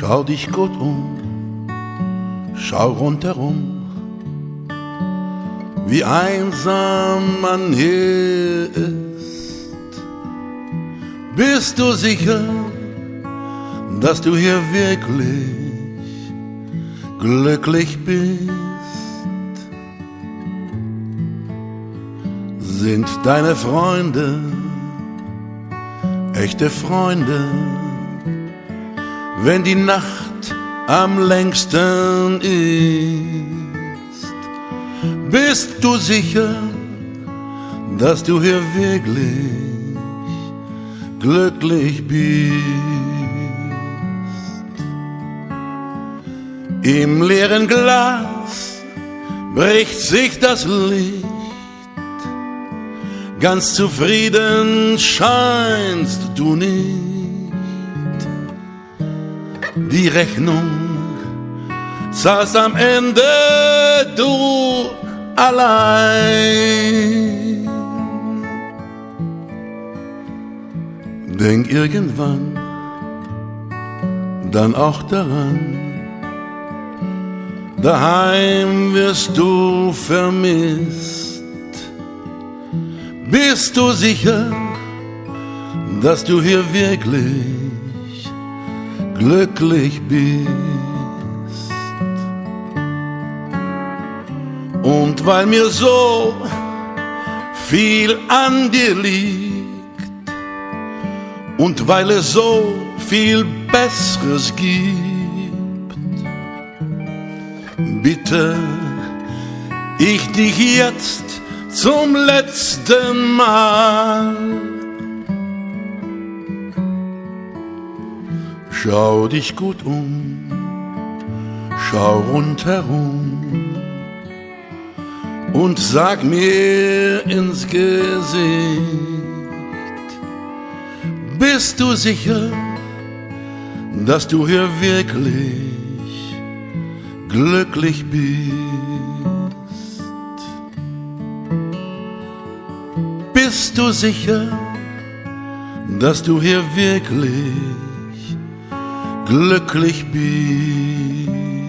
Schau dich gut um, schau rundherum, wie einsam man hier ist. Bist du sicher, dass du hier wirklich glücklich bist? Sind deine Freunde echte Freunde? Wenn die Nacht am längsten ist. Bist du sicher, dass du hier wirklich glücklich bist? Im leeren Glas bricht sich das Licht, ganz zufrieden scheinst du nicht die Rechnung zahlst am Ende du allein. Denk irgendwann dann auch daran, daheim wirst du vermisst. Bist du sicher, dass du hier wirklich glücklich bist. Und weil mir so viel an dir liegt und weil es so viel Besseres gibt, bitte ich dich jetzt zum letzten Mal Schau dich gut um, schau rundherum. Und sag mir ins Gesicht, bist du sicher, dass du hier wirklich glücklich bist? Bist du sicher, dass du hier wirklich glücklich bin.